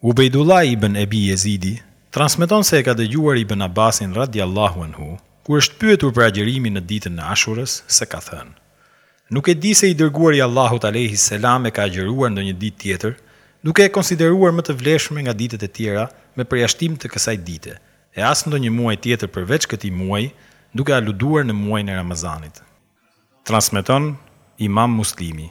Ubejdullah ibn Ebi Jezidi transmeton se e ka dëgjuar Ibn Abbasin radijallahu anhu, kur është pyetur për agjërimin në ditën e Ashurës, se ka thënë, Nuk e di se i Dërguari i Allahut alejhi selam e ka agjëruar ndonjë ditë tjetër, duke e konsideruar më të vlefshme nga ditët e tjera me përjashtim të kësaj dite, e as ndonjë muaj tjetër përveç këtij muaji, duke aluduar në muajin e Ramazanit. Transmeton Imam Muslimi.